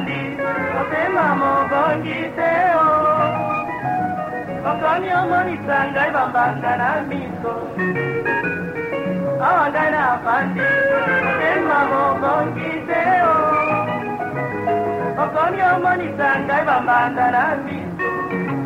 motema mobongi te o okomi omonisa ngai bambanga na miso. Awa ngai na fandi motema mobongi te o okomi omonisa ngai bambanga na miso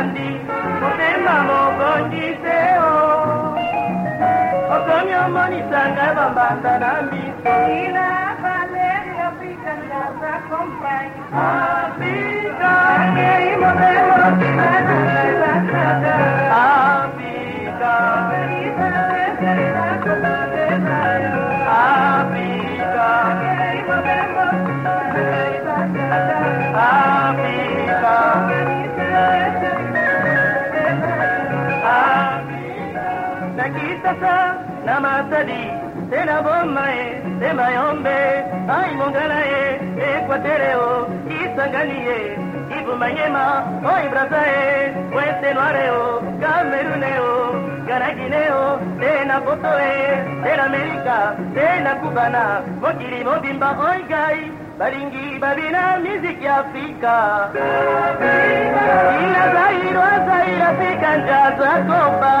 bandi motema mokonzi te o okomi omonisa ngai bambanda na miso Afrika sakitasa namasadi tena bomae tema yombe aimongana ye ekuatere o isangani ye ibumanyema oibrasa ye westenoare o kamerune o gana guineo tena boto e tena amerika tena kubana mokili mobimba oigai balingi babina miziki ya afrika ina zairo zairo afrika njazakoba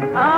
Oh.